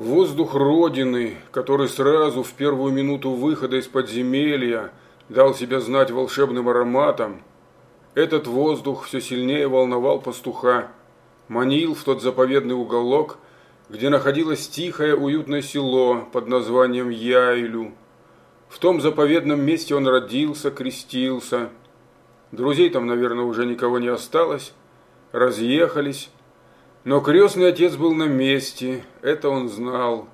Воздух Родины, который сразу в первую минуту выхода из подземелья дал себя знать волшебным ароматом, этот воздух все сильнее волновал пастуха, манил в тот заповедный уголок, где находилось тихое уютное село под названием Яйлю. В том заповедном месте он родился, крестился. Друзей там, наверное, уже никого не осталось, разъехались, но крестный отец был на месте, это он знал.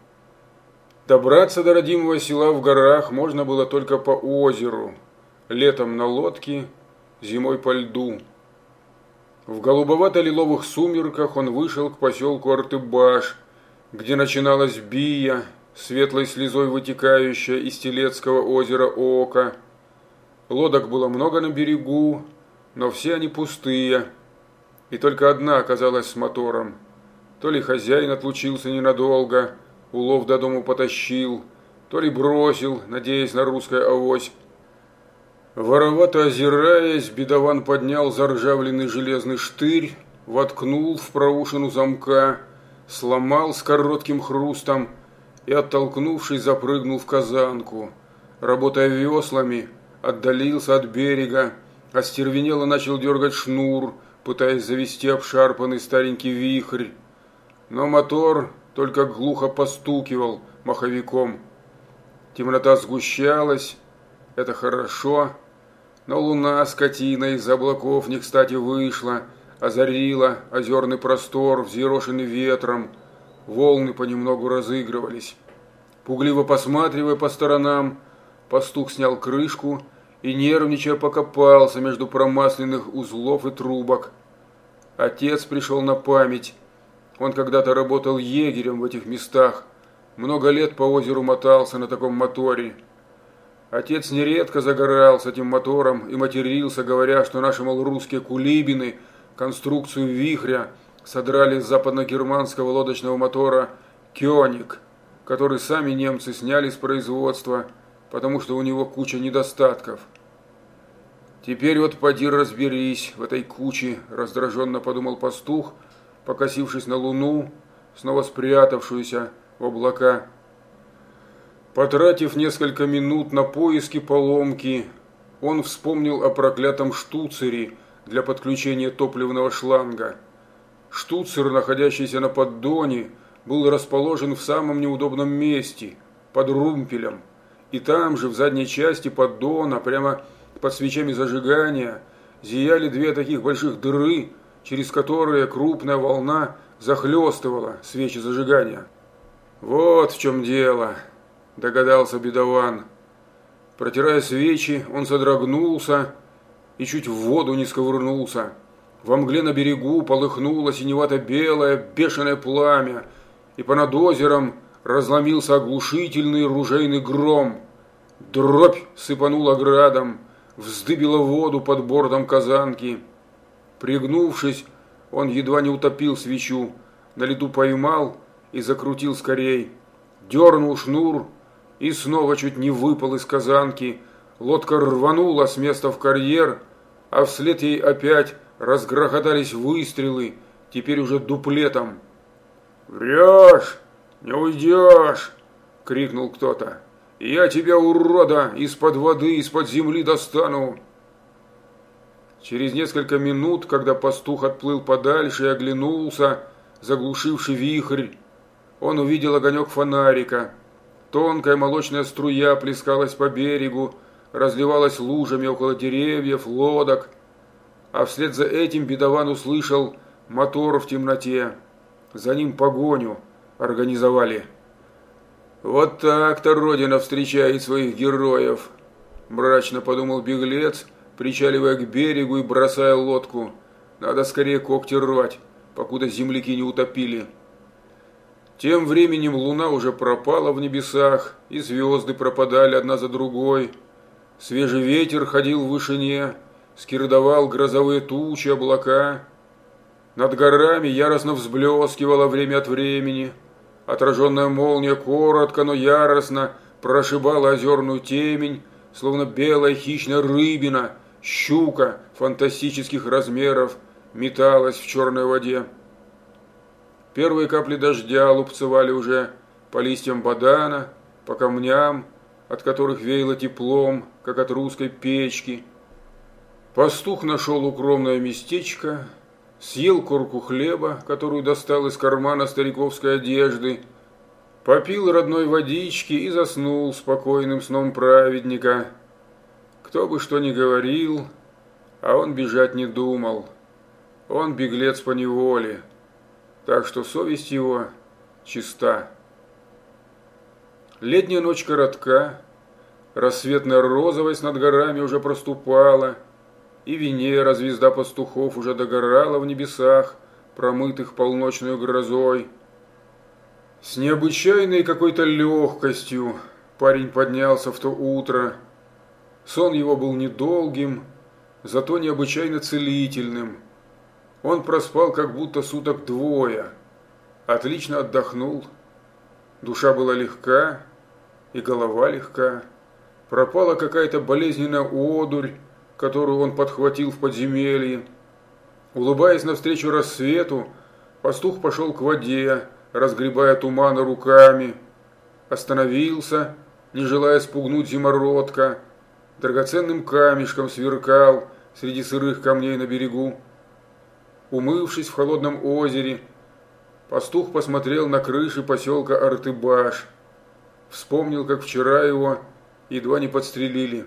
Добраться до родимого села в горах можно было только по озеру, летом на лодке, зимой по льду. В голубовато-лиловых сумерках он вышел к поселку Артыбаш, где начиналась Бия, светлой слезой вытекающая из Телецкого озера Ока. Лодок было много на берегу, но все они пустые – и только одна оказалась с мотором. То ли хозяин отлучился ненадолго, улов до дому потащил, то ли бросил, надеясь на русское авось. Воровато озираясь, бедован поднял заржавленный железный штырь, воткнул в проушину замка, сломал с коротким хрустом и, оттолкнувшись, запрыгнул в казанку. Работая веслами, отдалился от берега, остервенело начал дергать шнур – пытаясь завести обшарпанный старенький вихрь, но мотор только глухо постукивал маховиком. Темнота сгущалась, это хорошо, но луна скотина из облаков не кстати вышла, озарила озерный простор, взъерошенный ветром, волны понемногу разыгрывались. Пугливо посматривая по сторонам, пастух снял крышку и, нервничая, покопался между промасленных узлов и трубок. Отец пришел на память. Он когда-то работал егерем в этих местах. Много лет по озеру мотался на таком моторе. Отец нередко загорал с этим мотором и матерился, говоря, что наши, мол, русские кулибины конструкцию вихря содрали с западно-германского лодочного мотора «Кёник», который сами немцы сняли с производства, потому что у него куча недостатков – Теперь вот поди разберись в этой куче, раздраженно подумал пастух, покосившись на луну, снова спрятавшуюся в облака. Потратив несколько минут на поиски поломки, он вспомнил о проклятом штуцере для подключения топливного шланга. Штуцер, находящийся на поддоне, был расположен в самом неудобном месте, под румпелем, и там же, в задней части поддона, прямо под свечами зажигания зияли две таких больших дыры, через которые крупная волна захлестывала свечи зажигания. «Вот в чем дело», – догадался бедован. Протирая свечи, он содрогнулся и чуть в воду не сковырнулся. Во мгле на берегу полыхнуло синевато-белое бешеное пламя, и понад озером разломился оглушительный ружейный гром. Дробь сыпанула градом, вздыбила воду под бортом казанки. Пригнувшись, он едва не утопил свечу, на лету поймал и закрутил скорей. Дернул шнур и снова чуть не выпал из казанки. Лодка рванула с места в карьер, а вслед ей опять разгрохотались выстрелы, теперь уже дуплетом. «Врешь! Не уйдешь!» — крикнул кто-то. Я тебя, урода, из-под воды, из-под земли достану!» Через несколько минут, когда пастух отплыл подальше и оглянулся, заглушивший вихрь, он увидел огонек фонарика. Тонкая молочная струя плескалась по берегу, разливалась лужами около деревьев, лодок, а вслед за этим бедован услышал мотор в темноте. За ним погоню организовали. «Вот так-то Родина встречает своих героев», – мрачно подумал беглец, причаливая к берегу и бросая лодку. «Надо скорее когти рвать, покуда земляки не утопили». Тем временем луна уже пропала в небесах, и звезды пропадали одна за другой. Свежий ветер ходил в вышине, скирдовал грозовые тучи, облака. Над горами яростно взблескивало время от времени – Отраженная молния коротко, но яростно прошибала озерную темень, словно белая хищная рыбина, щука фантастических размеров металась в черной воде. Первые капли дождя лупцевали уже по листьям бадана, по камням, от которых веяло теплом, как от русской печки. Пастух нашел укромное местечко, съел корку хлеба, которую достал из кармана стариковской одежды, попил родной водички и заснул спокойным сном праведника. Кто бы что ни говорил, а он бежать не думал. Он беглец по неволе, так что совесть его чиста. Летняя ночь коротка, рассветная розовость над горами уже проступала, и Венера, звезда пастухов, уже догорала в небесах, промытых полночной грозой. С необычайной какой-то легкостью парень поднялся в то утро. Сон его был недолгим, зато необычайно целительным. Он проспал как будто суток двое, отлично отдохнул. Душа была легка, и голова легка. Пропала какая-то болезненная одурь, которую он подхватил в подземелье. Улыбаясь навстречу рассвету, пастух пошел к воде, разгребая туманы руками. Остановился, не желая спугнуть зимородка, драгоценным камешком сверкал среди сырых камней на берегу. Умывшись в холодном озере, пастух посмотрел на крыши поселка Артыбаш. Вспомнил, как вчера его едва не подстрелили.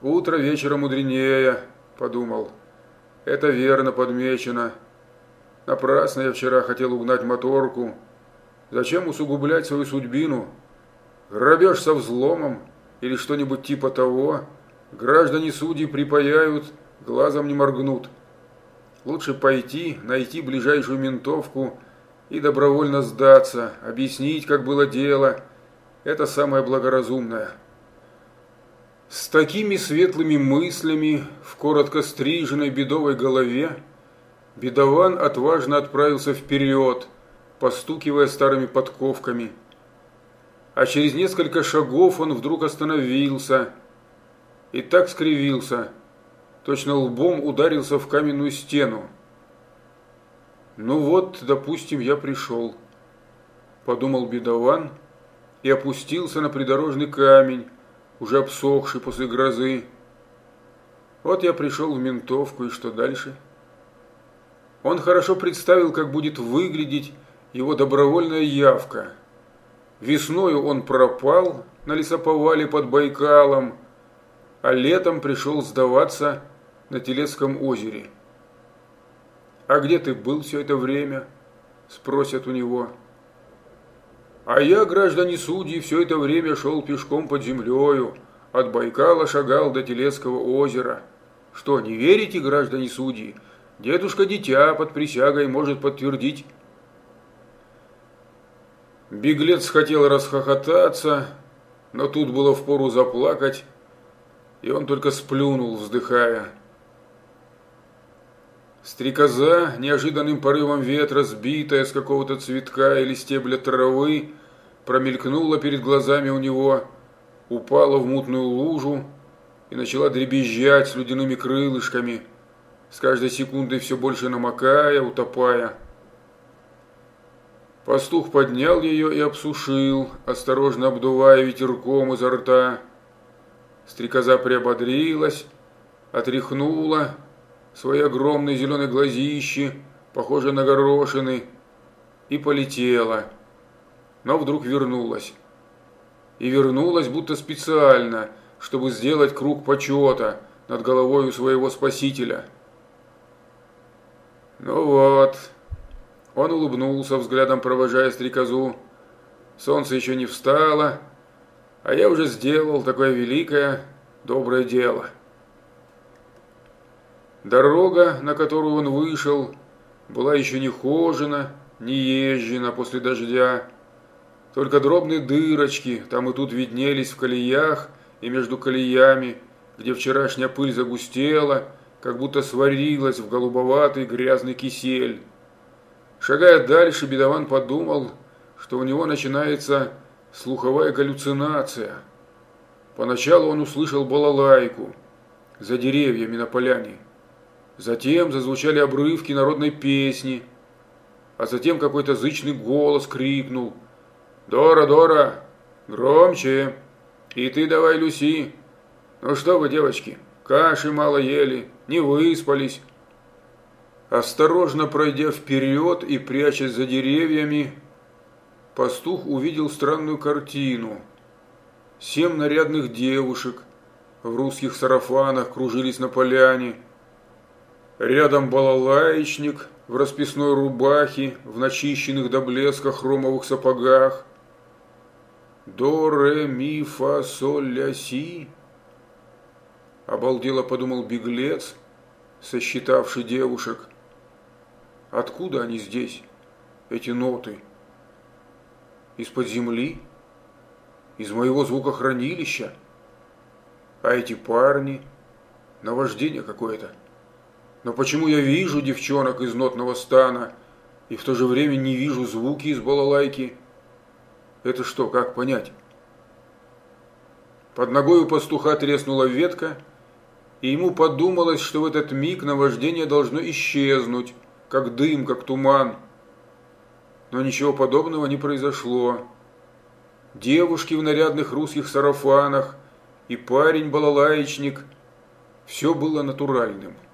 «Утро вечера мудренее», – подумал. «Это верно подмечено. Напрасно я вчера хотел угнать моторку. Зачем усугублять свою судьбину? Грабеж со взломом или что-нибудь типа того. Граждане судьи припаяют, глазом не моргнут. Лучше пойти, найти ближайшую ментовку и добровольно сдаться, объяснить, как было дело. Это самое благоразумное». С такими светлыми мыслями в коротко стриженной бедовой голове бедован отважно отправился вперед, постукивая старыми подковками. А через несколько шагов он вдруг остановился и так скривился, точно лбом ударился в каменную стену. «Ну вот, допустим, я пришел», – подумал бедован и опустился на придорожный камень, уже обсохший после грозы. Вот я пришел в ментовку, и что дальше? Он хорошо представил, как будет выглядеть его добровольная явка. Весною он пропал на лесоповале под Байкалом, а летом пришел сдаваться на Телецком озере. «А где ты был все это время?» – спросят у него. А я, граждане судьи, все это время шел пешком под землею, от Байкала шагал до Телецкого озера. Что, не верите, граждане судьи? Дедушка-дитя под присягой может подтвердить. Беглец хотел расхохотаться, но тут было впору заплакать, и он только сплюнул, вздыхая. Стрекоза, неожиданным порывом ветра, сбитая с какого-то цветка или стебля травы, промелькнула перед глазами у него, упала в мутную лужу и начала дребезжать с ледяными крылышками, с каждой секундой все больше намокая, утопая. Пастух поднял ее и обсушил, осторожно обдувая ветерком изо рта. Стрекоза приободрилась, отряхнула свои огромные зеленые глазищи, похожие на горошины, и полетела – но вдруг вернулась. И вернулась будто специально, чтобы сделать круг почета над головой у своего спасителя. Ну вот, он улыбнулся, взглядом провожая стрекозу. Солнце еще не встало, а я уже сделал такое великое, доброе дело. Дорога, на которую он вышел, была еще не хожена, не езжена после дождя, только дробные дырочки там и тут виднелись в колеях и между колеями, где вчерашняя пыль загустела, как будто сварилась в голубоватый грязный кисель. Шагая дальше, бедован подумал, что у него начинается слуховая галлюцинация. Поначалу он услышал балалайку за деревьями на поляне. Затем зазвучали обрывки народной песни, а затем какой-то зычный голос крикнул – Дора, Дора, громче. И ты давай, Люси. Ну что вы, девочки, каши мало ели, не выспались. Осторожно пройдя вперед и прячась за деревьями, пастух увидел странную картину. Семь нарядных девушек в русских сарафанах кружились на поляне. Рядом балалаечник в расписной рубахе, в начищенных до блеска хромовых сапогах. До, ре, ми, фа, соль, ля, си. Обалдело подумал беглец, сосчитавший девушек. Откуда они здесь, эти ноты? Из-под земли? Из моего звукохранилища? А эти парни? Наваждение какое-то. Но почему я вижу девчонок из нотного стана и в то же время не вижу звуки из балалайки? Это что, как понять? Под ногой у пастуха треснула ветка, и ему подумалось, что в этот миг наваждение должно исчезнуть, как дым, как туман. Но ничего подобного не произошло. Девушки в нарядных русских сарафанах и парень-балалаечник – все было натуральным –